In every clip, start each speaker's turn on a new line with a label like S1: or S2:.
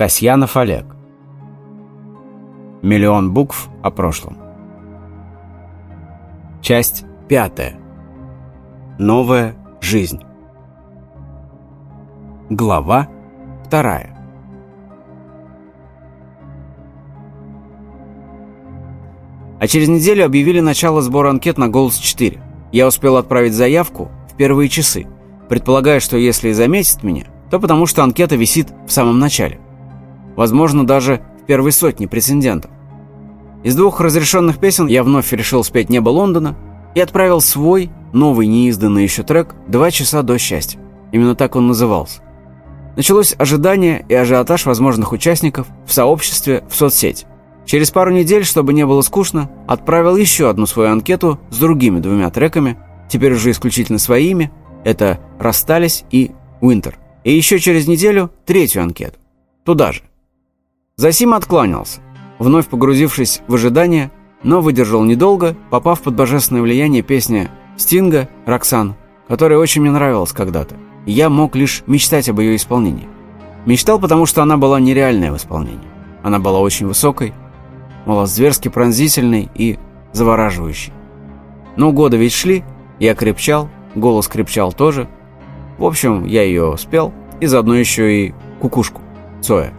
S1: Касьянов Олег. Миллион букв о прошлом. Часть пятая. Новая жизнь. Глава вторая. А через неделю объявили начало сбора анкет на «Голос-4». Я успел отправить заявку в первые часы, предполагая, что если и заметит меня, то потому что анкета висит в самом начале. Возможно, даже в первой сотне прецедентов. Из двух разрешенных песен я вновь решил спеть «Небо Лондона» и отправил свой, новый неизданный еще трек «Два часа до счастья». Именно так он назывался. Началось ожидание и ажиотаж возможных участников в сообществе в соцсети. Через пару недель, чтобы не было скучно, отправил еще одну свою анкету с другими двумя треками, теперь уже исключительно своими. Это «Расстались» и «Winter». И еще через неделю третью анкету. Туда же. Засим откланялся, вновь погрузившись в ожидание, но выдержал недолго, попав под божественное влияние песни Стинга «Роксан», которая очень мне нравилась когда-то. Я мог лишь мечтать об ее исполнении. Мечтал, потому что она была нереальная в исполнении. Она была очень высокой, мол, зверски пронзительный и завораживающий. Но годы ведь шли, я крепчал, голос крепчал тоже. В общем, я ее спел, и заодно еще и кукушку, Цоя.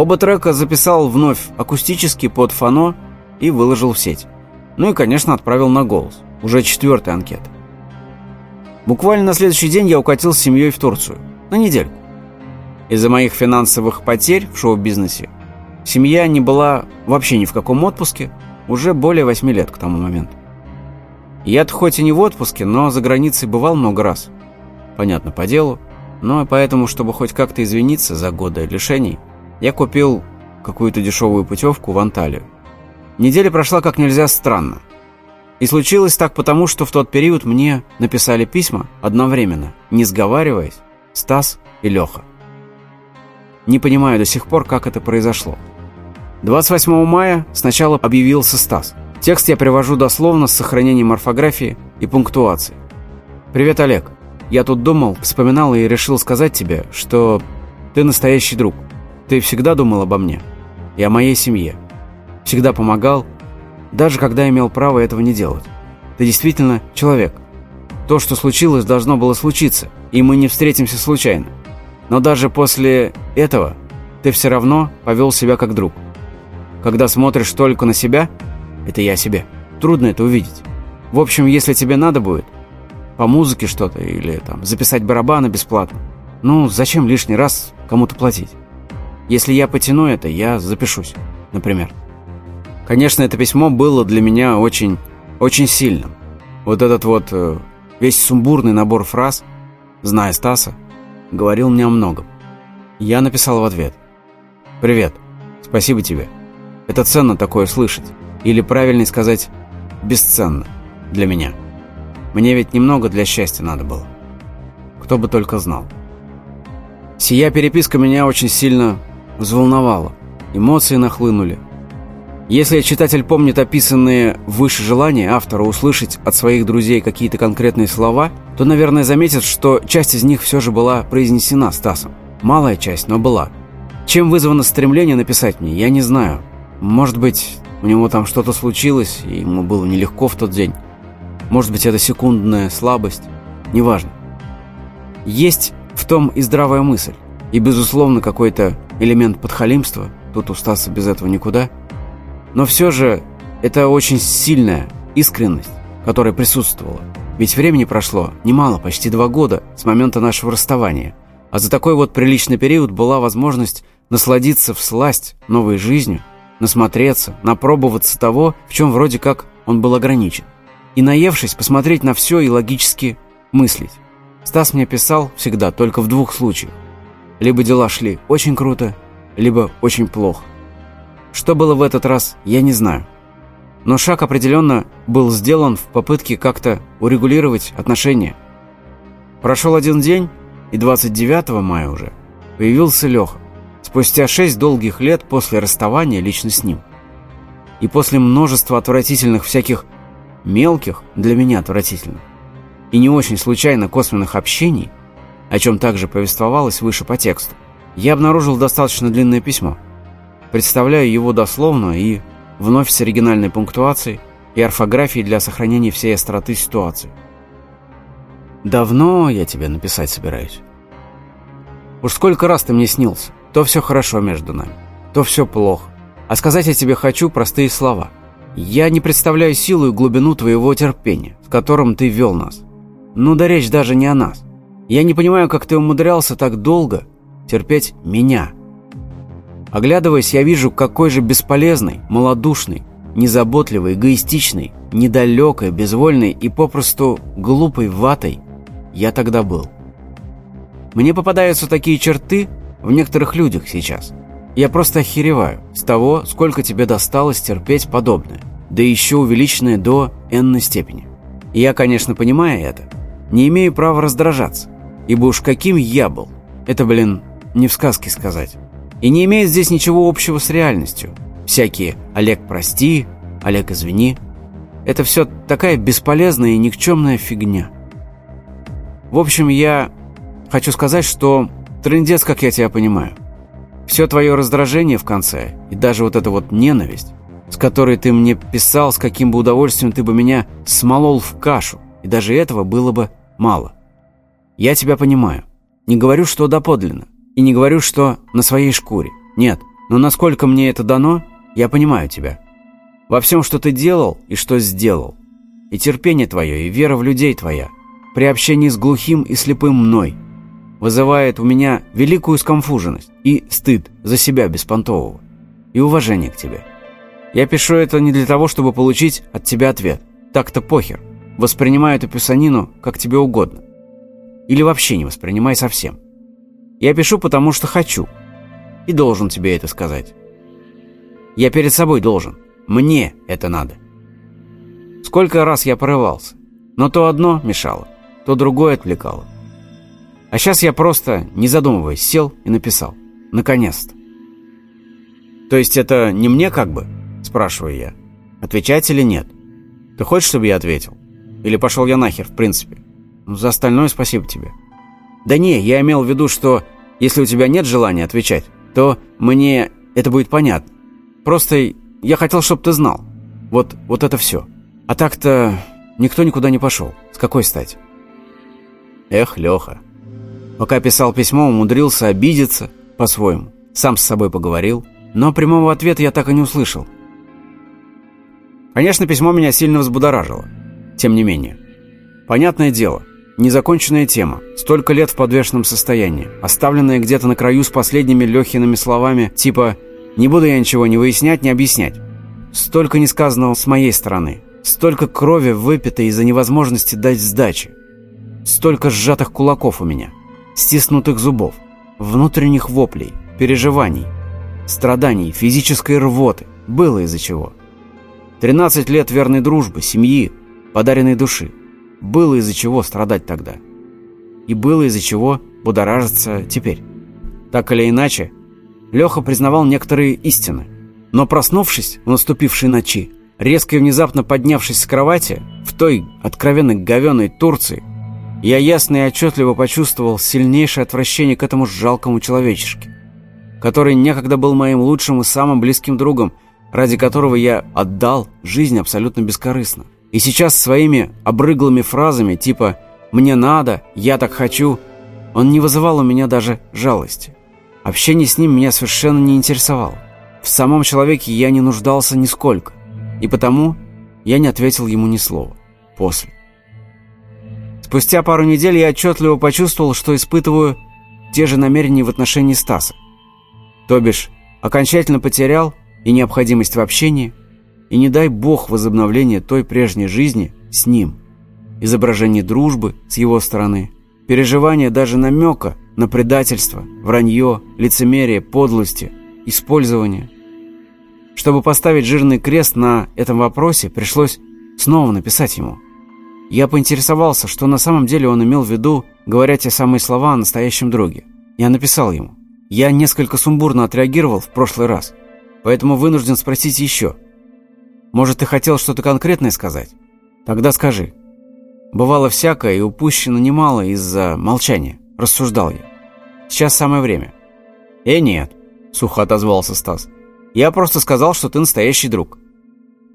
S1: Оба трека записал вновь акустически под фано и выложил в сеть. Ну и, конечно, отправил на голос, уже четвертая анкета. Буквально на следующий день я укатил с семьей в Турцию, на недельку. Из-за моих финансовых потерь в шоу-бизнесе Семья не была вообще ни в каком отпуске уже более восьми лет к тому моменту. Я-то хоть и не в отпуске, но за границей бывал много раз. Понятно, по делу. Но поэтому, чтобы хоть как-то извиниться за годы лишений, я купил какую-то дешевую путевку в Анталию. Неделя прошла как нельзя странно. И случилось так потому, что в тот период мне написали письма одновременно, не сговариваясь, Стас и Леха. Не понимаю до сих пор, как это произошло. 28 мая сначала объявился Стас. Текст я привожу дословно с сохранением орфографии и пунктуации. «Привет, Олег. Я тут думал, вспоминал и решил сказать тебе, что ты настоящий друг. Ты всегда думал обо мне и о моей семье. Всегда помогал, даже когда имел право этого не делать. Ты действительно человек. То, что случилось, должно было случиться, и мы не встретимся случайно. Но даже после этого ты все равно повел себя как друг. Когда смотришь только на себя, это я себе, трудно это увидеть. В общем, если тебе надо будет, по музыке что-то или там записать барабаны бесплатно, ну, зачем лишний раз кому-то платить? Если я потяну это, я запишусь, например. Конечно, это письмо было для меня очень, очень сильным. Вот этот вот э, весь сумбурный набор фраз, зная Стаса, говорил мне о многом. Я написал в ответ. «Привет. Спасибо тебе. Это ценно такое слышать. Или правильнее сказать, бесценно для меня. Мне ведь немного для счастья надо было. Кто бы только знал. Сия переписка меня очень сильно взволновала. Эмоции нахлынули. Если читатель помнит описанные выше желания автора услышать от своих друзей какие-то конкретные слова, то, наверное, заметит, что часть из них все же была произнесена Стасом. Малая часть, но была. Чем вызвано стремление написать мне, я не знаю. Может быть, у него там что-то случилось, и ему было нелегко в тот день. Может быть, это секундная слабость. Неважно. Есть в том и здравая мысль. И, безусловно, какой-то элемент подхалимства. Тут у Стаса без этого никуда. Но все же это очень сильная искренность, которая присутствовала. Ведь времени прошло немало, почти два года с момента нашего расставания. А за такой вот приличный период была возможность насладиться в сласть новой жизнью, насмотреться, напробоваться того, в чем вроде как он был ограничен. И наевшись, посмотреть на все и логически мыслить. Стас мне писал всегда только в двух случаях. Либо дела шли очень круто, либо очень плохо. Что было в этот раз, я не знаю. Но шаг определенно был сделан в попытке как-то урегулировать отношения. Прошел один день, и 29 мая уже появился Леха спустя шесть долгих лет после расставания лично с ним. И после множества отвратительных всяких мелких, для меня отвратительных, и не очень случайно косвенных общений, о чем также повествовалось выше по тексту, Я обнаружил достаточно длинное письмо. Представляю его дословно и вновь с оригинальной пунктуацией и орфографией для сохранения всей остроты ситуации. Давно я тебе написать собираюсь. Уж сколько раз ты мне снился. То все хорошо между нами, то все плохо. А сказать я тебе хочу простые слова. Я не представляю силу и глубину твоего терпения, с которым ты вел нас. Ну да речь даже не о нас. Я не понимаю, как ты умудрялся так долго терпеть меня. Оглядываясь, я вижу, какой же бесполезный, малодушный, незаботливый, эгоистичный, недалекой, безвольный и попросту глупой ватой я тогда был. Мне попадаются такие черты в некоторых людях сейчас. Я просто охереваю с того, сколько тебе досталось терпеть подобное, да еще увеличенное до n степени. Я, конечно, понимаю это, не имею права раздражаться, ибо уж каким я был, это, блин, не в сказке сказать. И не имеет здесь ничего общего с реальностью. Всякие «Олег, прости», «Олег, извини» — это все такая бесполезная и никчемная фигня. В общем, я хочу сказать, что трындец, как я тебя понимаю. Все твое раздражение в конце и даже вот эта вот ненависть, с которой ты мне писал, с каким бы удовольствием ты бы меня смолол в кашу, и даже этого было бы мало. Я тебя понимаю. Не говорю, что доподлинно. И не говорю, что на своей шкуре. Нет. Но насколько мне это дано, я понимаю тебя. Во всем, что ты делал и что сделал. И терпение твое, и вера в людей твоя. При общении с глухим и слепым мной. Вызывает у меня великую скомфуженность и стыд за себя беспонтового. И уважение к тебе. Я пишу это не для того, чтобы получить от тебя ответ. Так-то похер. Воспринимай эту писанину как тебе угодно. Или вообще не воспринимай совсем. Я пишу, потому что хочу. И должен тебе это сказать. Я перед собой должен. Мне это надо. Сколько раз я порывался. Но то одно мешало, то другое отвлекало. А сейчас я просто, не задумываясь, сел и написал. Наконец-то. То есть это не мне как бы? Спрашиваю я. Отвечать или нет? Ты хочешь, чтобы я ответил? Или пошел я нахер, в принципе? За остальное спасибо тебе. Да не, я имел в виду, что если у тебя нет желания отвечать, то мне это будет понятно. Просто я хотел, чтобы ты знал. Вот, вот это все. А так-то никто никуда не пошел. С какой стати? Эх, Леха. Пока писал письмо, умудрился обидеться по-своему. Сам с собой поговорил. Но прямого ответа я так и не услышал. Конечно, письмо меня сильно взбудоражило. Тем не менее. Понятное дело, Незаконченная тема. Столько лет в подвешенном состоянии. Оставленная где-то на краю с последними Лехиными словами, типа «Не буду я ничего не выяснять, не объяснять». Столько несказанного с моей стороны. Столько крови выпито из-за невозможности дать сдачи. Столько сжатых кулаков у меня. Стиснутых зубов. Внутренних воплей. Переживаний. Страданий. Физической рвоты. Было из-за чего. 13 лет верной дружбы, семьи, подаренной души. Было из-за чего страдать тогда. И было из-за чего будоражиться теперь. Так или иначе, Леха признавал некоторые истины. Но проснувшись в наступившей ночи, резко и внезапно поднявшись с кровати, в той откровенно говеной Турции, я ясно и отчетливо почувствовал сильнейшее отвращение к этому жалкому человечешке, который некогда был моим лучшим и самым близким другом, ради которого я отдал жизнь абсолютно бескорыстно. И сейчас своими обрыглыми фразами типа «мне надо», «я так хочу» он не вызывал у меня даже жалости. Общение с ним меня совершенно не интересовало. В самом человеке я не нуждался нисколько. И потому я не ответил ему ни слова. После. Спустя пару недель я отчетливо почувствовал, что испытываю те же намерения в отношении Стаса. То бишь, окончательно потерял и необходимость в общении, и не дай бог возобновления той прежней жизни с ним. Изображение дружбы с его стороны, переживание даже намека на предательство, вранье, лицемерие, подлости, использование. Чтобы поставить жирный крест на этом вопросе, пришлось снова написать ему. Я поинтересовался, что на самом деле он имел в виду, говоря те самые слова о настоящем друге. Я написал ему. Я несколько сумбурно отреагировал в прошлый раз, поэтому вынужден спросить еще – может, ты хотел что-то конкретное сказать? Тогда скажи. Бывало всякое и упущено немало из-за молчания, рассуждал я. Сейчас самое время. «Э, нет», — сухо отозвался Стас. «Я просто сказал, что ты настоящий друг».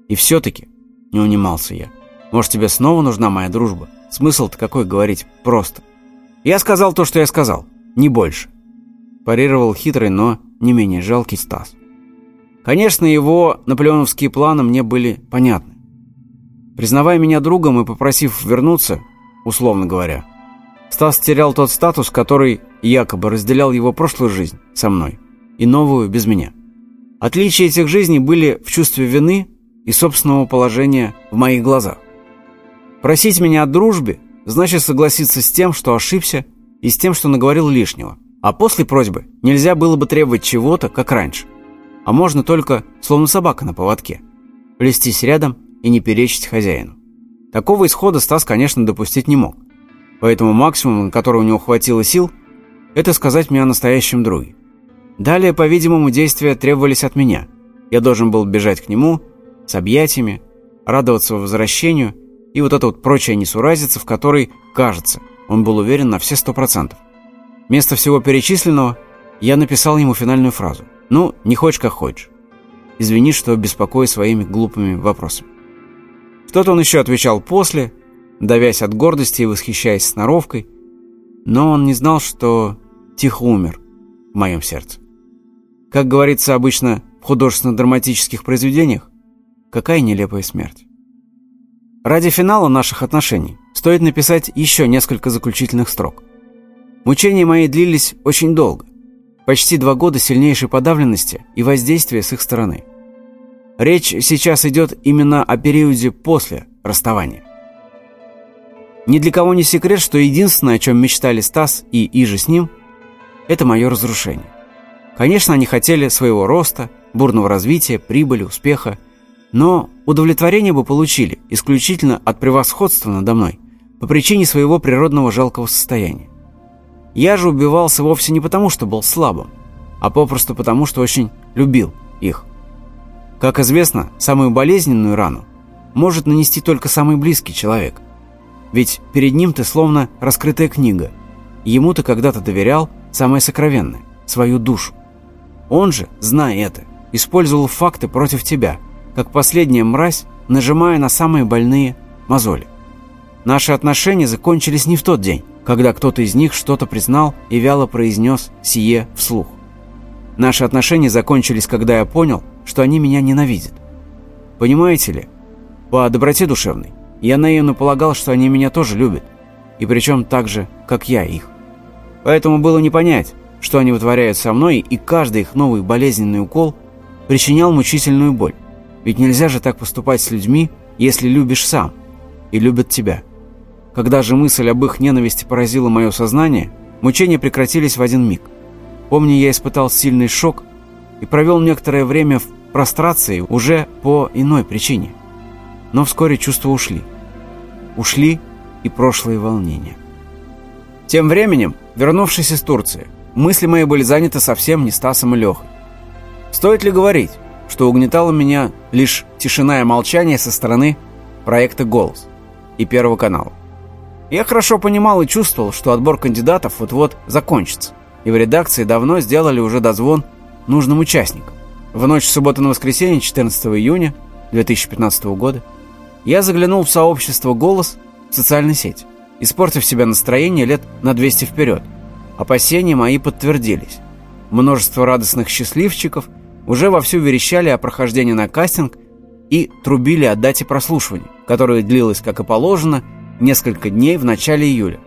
S1: «И все-таки», — не унимался я, — «может, тебе снова нужна моя дружба? Смысл-то какой говорить просто?» «Я сказал то, что я сказал, не больше», — парировал хитрый, но не менее жалкий Стас. Конечно, его наполеоновские планы мне были понятны. Признавая меня другом и попросив вернуться, условно говоря, Стас терял тот статус, который якобы разделял его прошлую жизнь со мной и новую без меня. Отличия этих жизней были в чувстве вины и собственного положения в моих глазах. Просить меня о дружбе значит согласиться с тем, что ошибся, и с тем, что наговорил лишнего. А после просьбы нельзя было бы требовать чего-то, как раньше. А можно только, словно собака на поводке, плестись рядом и не перечить хозяину. Такого исхода Стас, конечно, допустить не мог. Поэтому максимум, на который у него хватило сил, это сказать мне о настоящем друге. Далее, по-видимому, действия требовались от меня. Я должен был бежать к нему с объятиями, радоваться возвращению и вот эта вот прочая несуразица, в которой, кажется, он был уверен на все сто процентов. Вместо всего перечисленного я написал ему финальную фразу. «Ну, не хочешь, как хочешь. Извини, что беспокою своими глупыми вопросами». Что-то он еще отвечал после, давясь от гордости и восхищаясь сноровкой, но он не знал, что тихо умер в моем сердце. Как говорится обычно в художественно-драматических произведениях, какая нелепая смерть. Ради финала наших отношений стоит написать еще несколько заключительных строк. Мучения мои длились очень долго, почти два года сильнейшей подавленности и воздействия с их стороны. Речь сейчас идет именно о периоде после расставания. Ни для кого не секрет, что единственное, о чем мечтали Стас и Иже с ним, это мое разрушение. Конечно, они хотели своего роста, бурного развития, прибыли, успеха, но удовлетворение бы получили исключительно от превосходства надо мной по причине своего природного жалкого состояния. Я же убивался вовсе не потому, что был слабым, а попросту потому, что очень любил их. Как известно, самую болезненную рану может нанести только самый близкий человек. Ведь перед ним ты словно раскрытая книга. Ему ты когда-то доверял самое сокровенное – свою душу. Он же, зная это, использовал факты против тебя, как последняя мразь, нажимая на самые больные мозоли. Наши отношения закончились не в тот день, когда кто-то из них что-то признал и вяло произнес сие вслух. Наши отношения закончились, когда я понял, что они меня ненавидят. Понимаете ли, по доброте душевной, я наивно полагал, что они меня тоже любят, и причем так же, как я их. Поэтому было не понять, что они вытворяют со мной, и каждый их новый болезненный укол причинял мучительную боль. Ведь нельзя же так поступать с людьми, если любишь сам и любят тебя. Когда же мысль об их ненависти поразила мое сознание, мучения прекратились в один миг. Помню, я испытал сильный шок и провел некоторое время в прострации уже по иной причине. Но вскоре чувства ушли. Ушли и прошлые волнения. Тем временем, вернувшись из Турции, мысли мои были заняты совсем не Стасом и Лехой. Стоит ли говорить, что угнетало меня лишь тишина и молчание со стороны проекта «Голос» и Первого канала. Я хорошо понимал и чувствовал, что отбор кандидатов вот-вот закончится, и в редакции давно сделали уже дозвон нужным участникам. В ночь субботы на воскресенье, 14 июня 2015 года, я заглянул в сообщество «Голос» в социальной сети, испортив себе настроение лет на 200 вперед. Опасения мои подтвердились. Множество радостных счастливчиков уже вовсю верещали о прохождении на кастинг и трубили о дате прослушивания, которое длилось, как и положено, несколько дней в начале июля.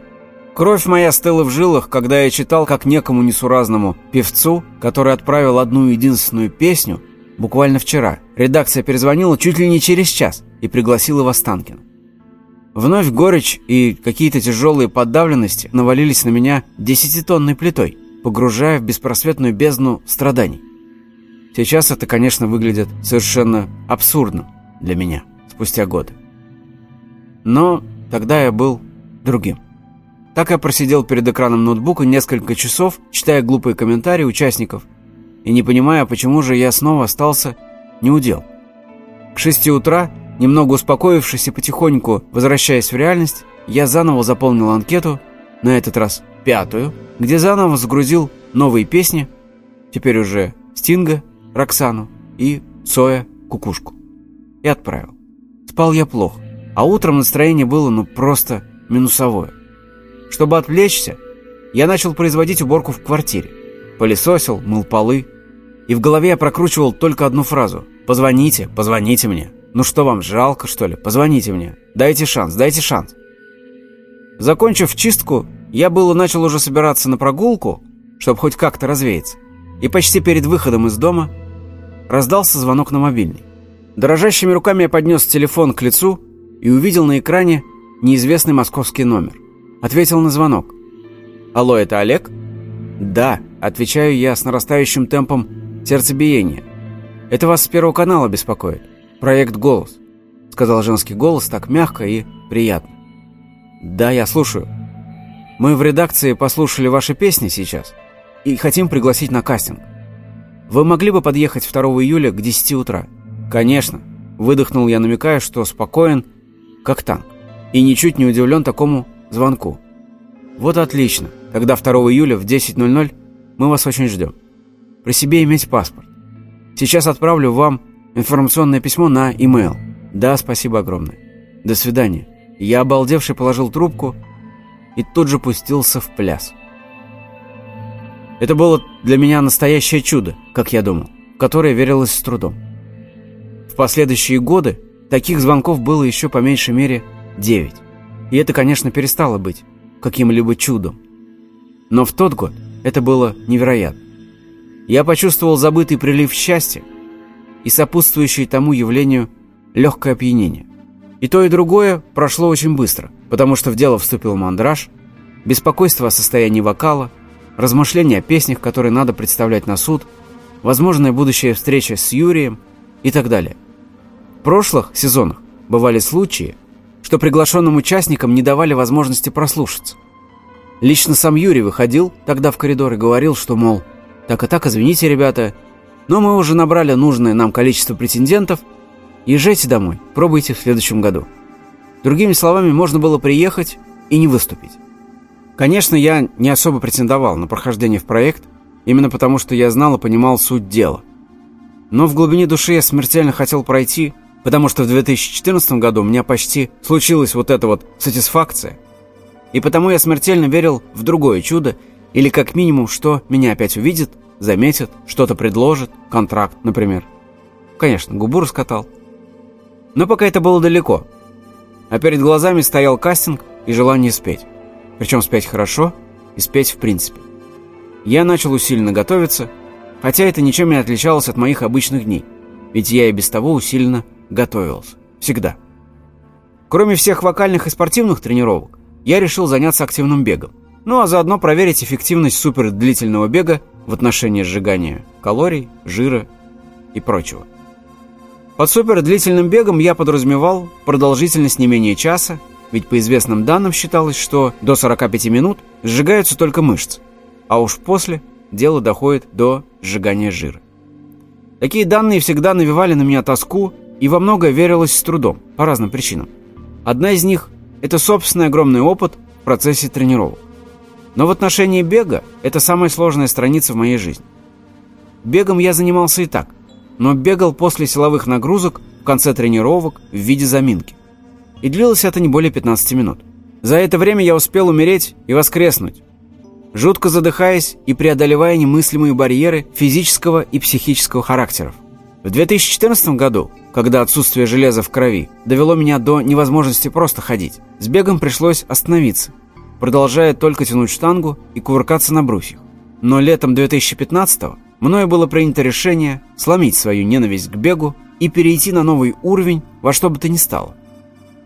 S1: Кровь моя стыла в жилах, когда я читал, как некому несуразному певцу, который отправил одну единственную песню, буквально вчера, редакция перезвонила чуть ли не через час и пригласила в Останкино. Вновь горечь и какие-то тяжелые подавленности навалились на меня десятитонной плитой, погружая в беспросветную бездну страданий. Сейчас это, конечно, выглядит совершенно абсурдным для меня спустя годы. Но тогда я был другим. Так я просидел перед экраном ноутбука несколько часов, читая глупые комментарии участников и не понимая, почему же я снова остался неудел. К шести утра, немного успокоившись и потихоньку возвращаясь в реальность, я заново заполнил анкету, на этот раз пятую, где заново загрузил новые песни теперь уже Стинга, Роксану и Соя, Кукушку. И отправил. Спал я плохо, а утром настроение было ну просто минусовое. Чтобы отвлечься, я начал производить уборку в квартире. Пылесосил, мыл полы. И в голове я прокручивал только одну фразу. «Позвоните, позвоните мне». Ну что вам, жалко, что ли? Позвоните мне. Дайте шанс, дайте шанс. Закончив чистку, я было начал уже собираться на прогулку, чтобы хоть как-то развеяться. И почти перед выходом из дома раздался звонок на мобильный. Дрожащими руками я поднес телефон к лицу и увидел на экране неизвестный московский номер. Ответил на звонок. «Алло, это Олег?» «Да», — отвечаю я с нарастающим темпом сердцебиения. «Это вас с Первого канала беспокоит. Проект «Голос», — сказал женский голос так мягко и приятно. «Да, я слушаю. Мы в редакции послушали ваши песни сейчас и хотим пригласить на кастинг. Вы могли бы подъехать 2 июля к 10 утра?» «Конечно», — выдохнул я, намекая, что спокоен, как танк, и ничуть не удивлен такому звонку. «Вот отлично. Тогда 2 июля в 10.00 мы вас очень ждем. При себе иметь паспорт. Сейчас отправлю вам информационное письмо на e-mail. Да, спасибо огромное. До свидания». Я обалдевший положил трубку и тут же пустился в пляс. Это было для меня настоящее чудо, как я думал, в которое верилось с трудом. В последующие годы таких звонков было еще по меньшей мере девять. И это, конечно, перестало быть каким-либо чудом. Но в тот год это было невероятно. Я почувствовал забытый прилив счастья и сопутствующее тому явлению легкое опьянение. И то, и другое прошло очень быстро, потому что в дело вступил мандраж, беспокойство о состоянии вокала, размышления о песнях, которые надо представлять на суд, возможная будущая встреча с Юрием и так далее. В прошлых сезонах бывали случаи, что приглашенным участникам не давали возможности прослушаться. Лично сам Юрий выходил тогда в коридор и говорил, что, мол, так и так, извините, ребята, но мы уже набрали нужное нам количество претендентов, езжайте домой, пробуйте в следующем году. Другими словами, можно было приехать и не выступить. Конечно, я не особо претендовал на прохождение в проект, именно потому что я знал и понимал суть дела. Но в глубине души я смертельно хотел пройти, потому что в 2014 году у меня почти случилась вот эта вот сатисфакция – и потому я смертельно верил в другое чудо, или как минимум, что меня опять увидит, заметит, что-то предложит, контракт, например. Конечно, губу раскатал. Но пока это было далеко. А перед глазами стоял кастинг и желание спеть. Причем спеть хорошо и спеть в принципе. Я начал усиленно готовиться, хотя это ничем не отличалось от моих обычных дней, ведь я и без того усиленно готовился. Всегда. Кроме всех вокальных и спортивных тренировок, я решил заняться активным бегом. Ну а заодно проверить эффективность супердлительного бега в отношении сжигания калорий, жира и прочего. Под супердлительным бегом я подразумевал продолжительность не менее часа, ведь по известным данным считалось, что до 45 минут сжигаются только мышцы, а уж после дело доходит до сжигания жира. Такие данные всегда навевали на меня тоску и во многое верилось с трудом, по разным причинам. Одна из них это собственный огромный опыт в процессе тренировок. Но в отношении бега это самая сложная страница в моей жизни. Бегом я занимался и так, но бегал после силовых нагрузок в конце тренировок в виде заминки. И длилось это не более 15 минут. За это время я успел умереть и воскреснуть, жутко задыхаясь и преодолевая немыслимые барьеры физического и психического характеров. В 2014 году, когда отсутствие железа в крови довело меня до невозможности просто ходить, с бегом пришлось остановиться, продолжая только тянуть штангу и кувыркаться на брусьях. Но летом 2015-го мною было принято решение сломить свою ненависть к бегу и перейти на новый уровень во что бы то ни стало.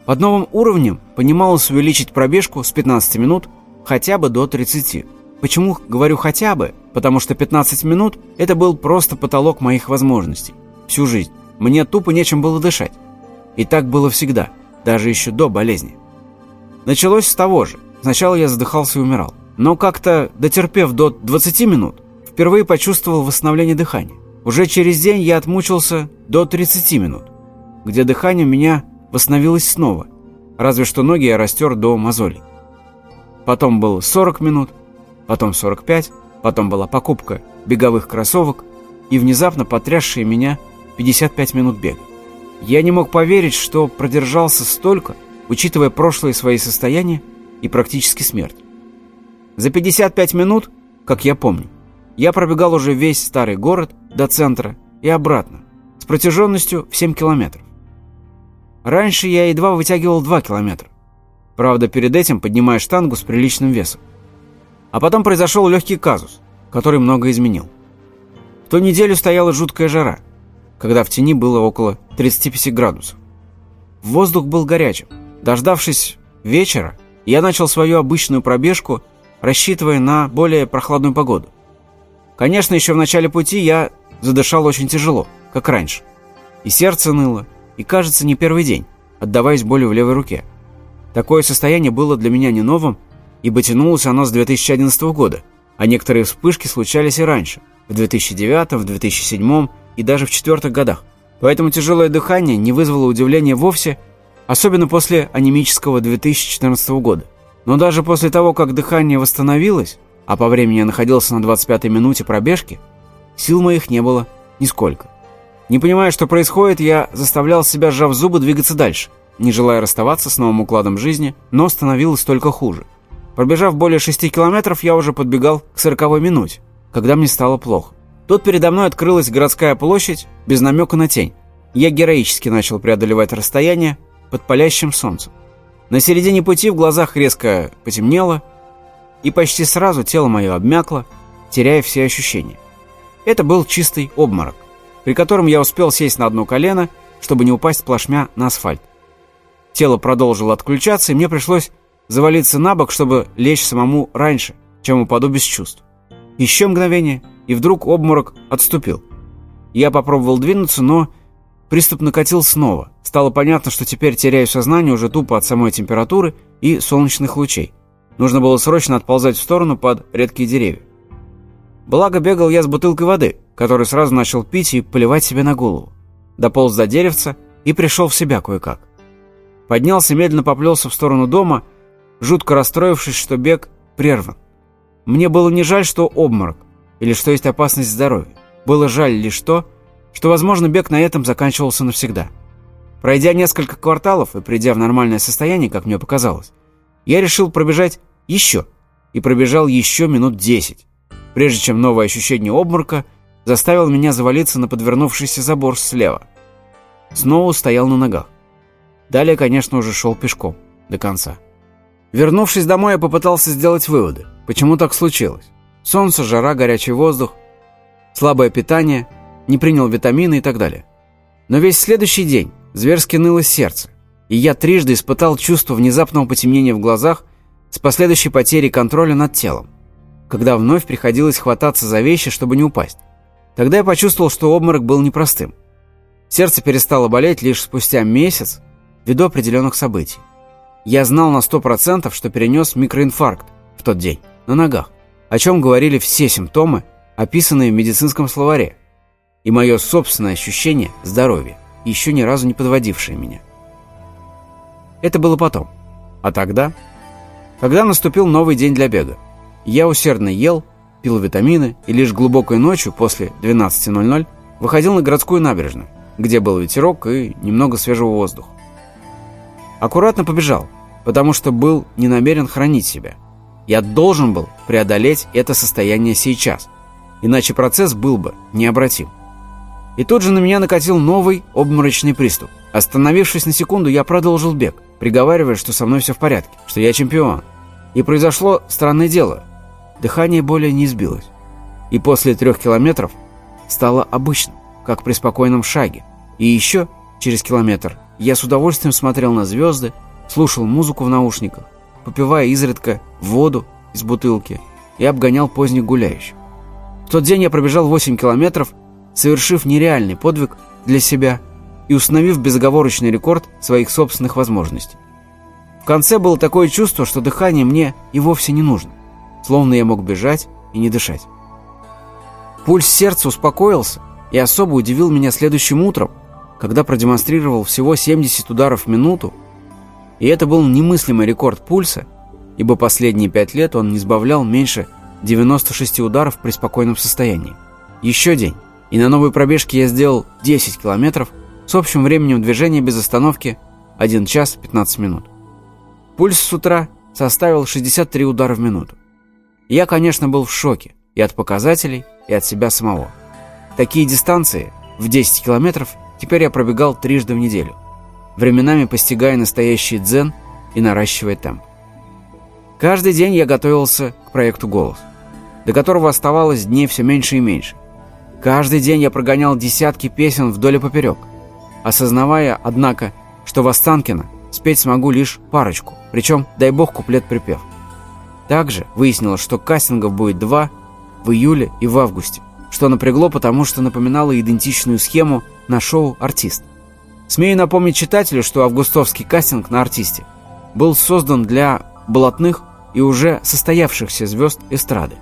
S1: Под новым уровнем понималось увеличить пробежку с 15 минут хотя бы до 30. Почему говорю «хотя бы»? Потому что 15 минут – это был просто потолок моих возможностей всю жизнь. Мне тупо нечем было дышать. И так было всегда, даже еще до болезни. Началось с того же. Сначала я задыхался и умирал. Но как-то, дотерпев до 20 минут, впервые почувствовал восстановление дыхания. Уже через день я отмучился до 30 минут, где дыхание у меня восстановилось снова, разве что ноги я растер до мозолей. Потом было 40 минут, потом 45, потом была покупка беговых кроссовок и внезапно потрясшие меня 55 минут бега. Я не мог поверить, что продержался столько, учитывая прошлые свои состояния и практически смерть. За 55 минут, как я помню, я пробегал уже весь старый город до центра и обратно, с протяженностью в 7 километров. Раньше я едва вытягивал 2 километра. Правда, перед этим поднимая штангу с приличным весом. А потом произошел легкий казус, который много изменил. В ту неделю стояла жуткая жара, когда в тени было около 35 градусов. Воздух был горячим. Дождавшись вечера, я начал свою обычную пробежку, рассчитывая на более прохладную погоду. Конечно, еще в начале пути я задышал очень тяжело, как раньше. И сердце ныло, и, кажется, не первый день, отдаваясь болью в левой руке. Такое состояние было для меня не новым, ибо тянулось оно с 2011 года, а некоторые вспышки случались и раньше, в 2009, в 2007 и даже в четвертых годах. Поэтому тяжелое дыхание не вызвало удивления вовсе, особенно после анемического 2014 года. Но даже после того, как дыхание восстановилось, а по времени я находился на 25-й минуте пробежки, сил моих не было нисколько. Не понимая, что происходит, я заставлял себя, сжав зубы, двигаться дальше, не желая расставаться с новым укладом жизни, но становилось только хуже. Пробежав более 6 километров, я уже подбегал к 40 минуте, когда мне стало плохо. Тут передо мной открылась городская площадь без намека на тень. Я героически начал преодолевать расстояние под палящим солнцем. На середине пути в глазах резко потемнело, и почти сразу тело мое обмякло, теряя все ощущения. Это был чистый обморок при котором я успел сесть на одно колено, чтобы не упасть плашмя на асфальт. Тело продолжило отключаться, и мне пришлось завалиться на бок, чтобы лечь самому раньше, чем упаду без чувств. Еще мгновение, и вдруг обморок отступил. Я попробовал двинуться, но приступ накатил снова. Стало понятно, что теперь теряю сознание уже тупо от самой температуры и солнечных лучей. Нужно было срочно отползать в сторону под редкие деревья. Благо бегал я с бутылкой воды, который сразу начал пить и поливать себе на голову. Дополз до деревца и пришел в себя кое-как. Поднялся, медленно поплелся в сторону дома, жутко расстроившись, что бег прерван. Мне было не жаль, что обморок, или что есть опасность здоровья. Было жаль лишь то, что, возможно, бег на этом заканчивался навсегда. Пройдя несколько кварталов и придя в нормальное состояние, как мне показалось, я решил пробежать еще, и пробежал еще минут десять, прежде чем новое ощущение обморока заставил меня завалиться на подвернувшийся забор слева. Снова стоял на ногах. Далее, конечно, уже шел пешком до конца. Вернувшись домой, я попытался сделать выводы. Почему так случилось? Солнце, жара, горячий воздух, слабое питание, не принял витамины и так далее. Но весь следующий день зверски ныло сердце, и я трижды испытал чувство внезапного потемнения в глазах с последующей потерей контроля над телом, когда вновь приходилось хвататься за вещи, чтобы не упасть. Тогда я почувствовал, что обморок был непростым. Сердце перестало болеть лишь спустя месяц ввиду определенных событий. Я знал на сто процентов, что перенес микроинфаркт в тот день, на ногах, о чем говорили все симптомы, описанные в медицинском словаре, и мое собственное ощущение здоровья, еще ни разу не подводившее меня. Это было потом. А тогда? Когда наступил новый день для бега. Я усердно ел, пил витамины и лишь глубокой ночью после 12.00 выходил на городскую набережную, где был ветерок и немного свежего воздуха. Аккуратно побежал, потому что был не намерен хранить себя. Я должен был преодолеть это состояние сейчас, иначе процесс был бы необратим. И тут же на меня накатил новый обморочный приступ. Остановившись на секунду, я продолжил бег, приговаривая, что со мной все в порядке, что я чемпион. И произошло странное дело – Дыхание более не сбилось. И после трех километров стало обычным, как при спокойном шаге. И еще через километр я с удовольствием смотрел на звезды, слушал музыку в наушниках, попивая изредка воду из бутылки и обгонял поздних гуляющих. В тот день я пробежал 8 километров, совершив нереальный подвиг для себя и установив безоговорочный рекорд своих собственных возможностей. В конце было такое чувство, что дыхание мне и вовсе не нужно словно я мог бежать и не дышать. Пульс сердца успокоился и особо удивил меня следующим утром, когда продемонстрировал всего 70 ударов в минуту, и это был немыслимый рекорд пульса, ибо последние пять лет он не сбавлял меньше 96 ударов при спокойном состоянии. Еще день, и на новой пробежке я сделал 10 километров с общим временем движения без остановки 1 час 15 минут. Пульс с утра составил 63 удара в минуту. Я, конечно, был в шоке и от показателей, и от себя самого. Такие дистанции в 10 километров теперь я пробегал трижды в неделю, временами постигая настоящий дзен и наращивая темп. Каждый день я готовился к проекту «Голос», до которого оставалось дней все меньше и меньше. Каждый день я прогонял десятки песен вдоль и поперек, осознавая, однако, что в Останкино спеть смогу лишь парочку, причем, дай бог, куплет-припев. Также выяснилось, что кастингов будет два в июле и в августе, что напрягло, потому что напоминало идентичную схему на шоу «Артист». Смею напомнить читателю, что августовский кастинг на «Артисте» был создан для блатных и уже состоявшихся звезд эстрады,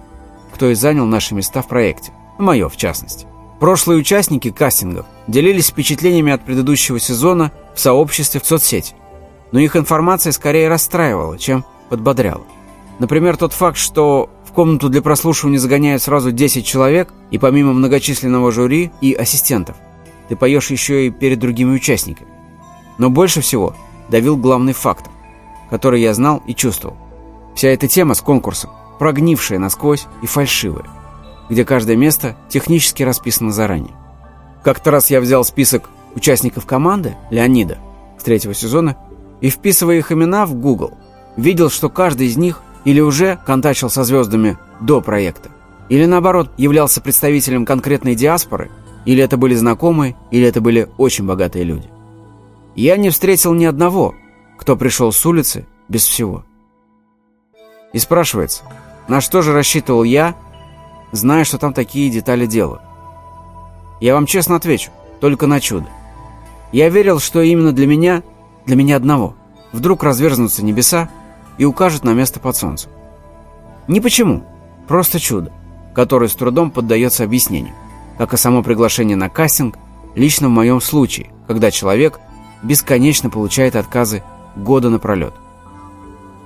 S1: кто и занял наши места в проекте, мое в частности. Прошлые участники кастингов делились впечатлениями от предыдущего сезона в сообществе в соцсети, но их информация скорее расстраивала, чем подбодряла. Например, тот факт, что в комнату для прослушивания загоняют сразу 10 человек, и помимо многочисленного жюри и ассистентов, ты поешь еще и перед другими участниками. Но больше всего давил главный фактор, который я знал и чувствовал. Вся эта тема с конкурсом, прогнившая насквозь и фальшивая, где каждое место технически расписано заранее. Как-то раз я взял список участников команды Леонида с третьего сезона и, вписывая их имена в Google, видел, что каждый из них или уже контачил со звездами до проекта, или наоборот являлся представителем конкретной диаспоры, или это были знакомые, или это были очень богатые люди. Я не встретил ни одного, кто пришел с улицы без всего. И спрашивается, на что же рассчитывал я, зная, что там такие детали делают? Я вам честно отвечу, только на чудо. Я верил, что именно для меня, для меня одного, вдруг разверзнутся небеса, и укажет на место под солнцем. Не почему, просто чудо, которое с трудом поддается объяснению, как и само приглашение на кастинг, лично в моем случае, когда человек бесконечно получает отказы года напролет.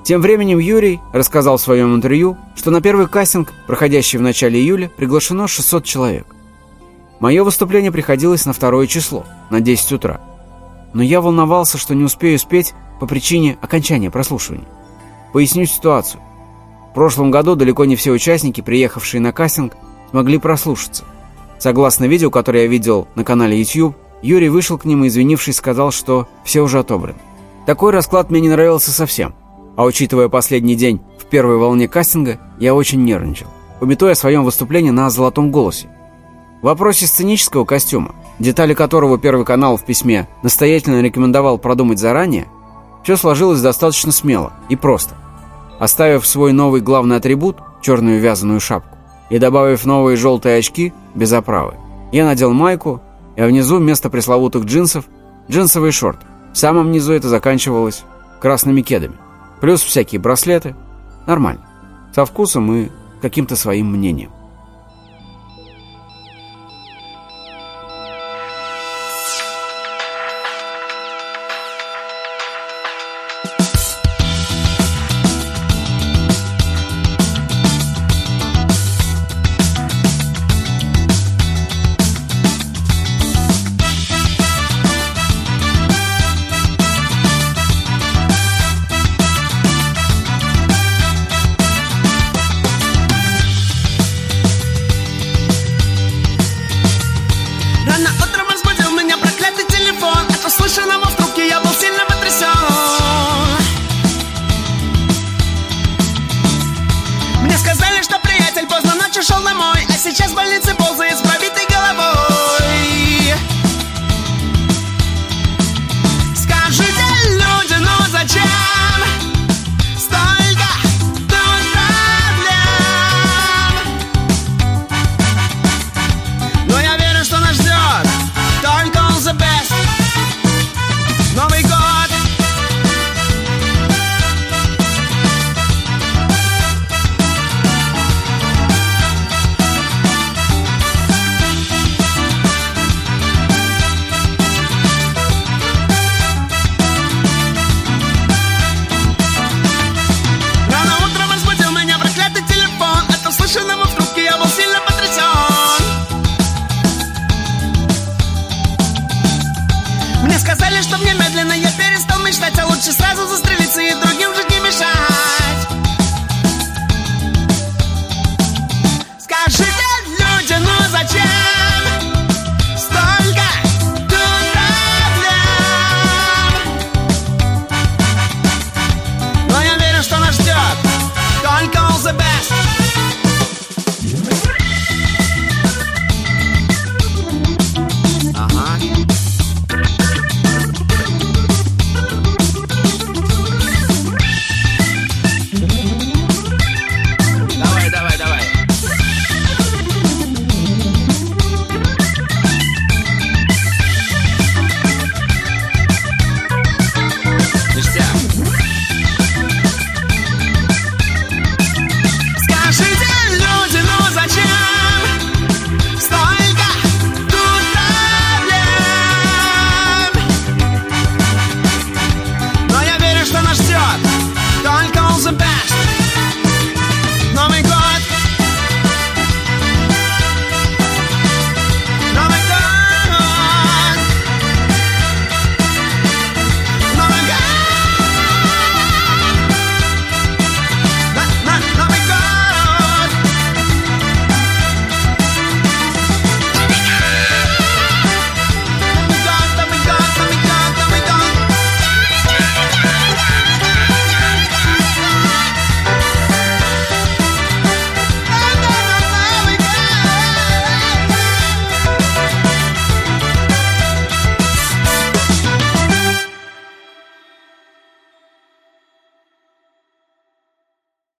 S1: Тем временем Юрий рассказал в своем интервью, что на первый кастинг, проходящий в начале июля, приглашено 600 человек. Мое выступление приходилось на второе число, на 10 утра. Но я волновался, что не успею спеть по причине окончания прослушивания. Поясню ситуацию. В прошлом году далеко не все участники, приехавшие на кастинг, смогли прослушаться. Согласно видео, которое я видел на канале YouTube, Юрий вышел к ним и, извинившись, сказал, что все уже отобрано. Такой расклад мне не нравился совсем. А учитывая последний день в первой волне кастинга, я очень нервничал, пометуя о своем выступлении на «Золотом голосе». В вопросе сценического костюма, детали которого Первый канал в письме настоятельно рекомендовал продумать заранее, все сложилось достаточно смело и просто. Оставив свой новый главный атрибут, черную вязаную шапку, и добавив новые желтые очки без оправы, я надел майку, а внизу вместо пресловутых джинсов джинсовые шорты. В самом низу это заканчивалось красными кедами. Плюс всякие браслеты. Нормально. Со вкусом и каким-то своим мнением.